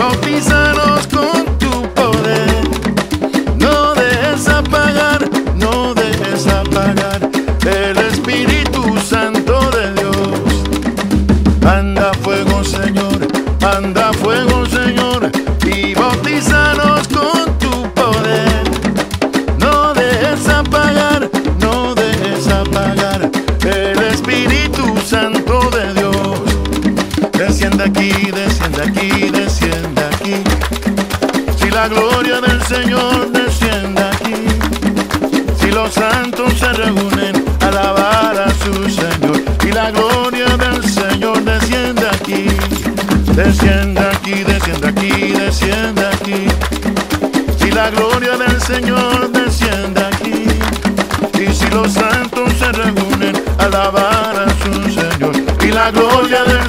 bautízanos con tu poder. No dejes apagar, no dejes apagar el Espíritu Santo de Dios. Manda fuego, Señor, manda fuego, aquí, desciende aquí, desciende aquí. Si la gloria del Señor desciende aquí. Si los santos se reúnen alabar a su Señor. Y la gloria del Señor desciende aquí. Desciende aquí, desciende aquí, desciende aquí. Si la gloria del Señor desciende aquí, y si los santos se reúnen alabar a su Señor, y la gloria del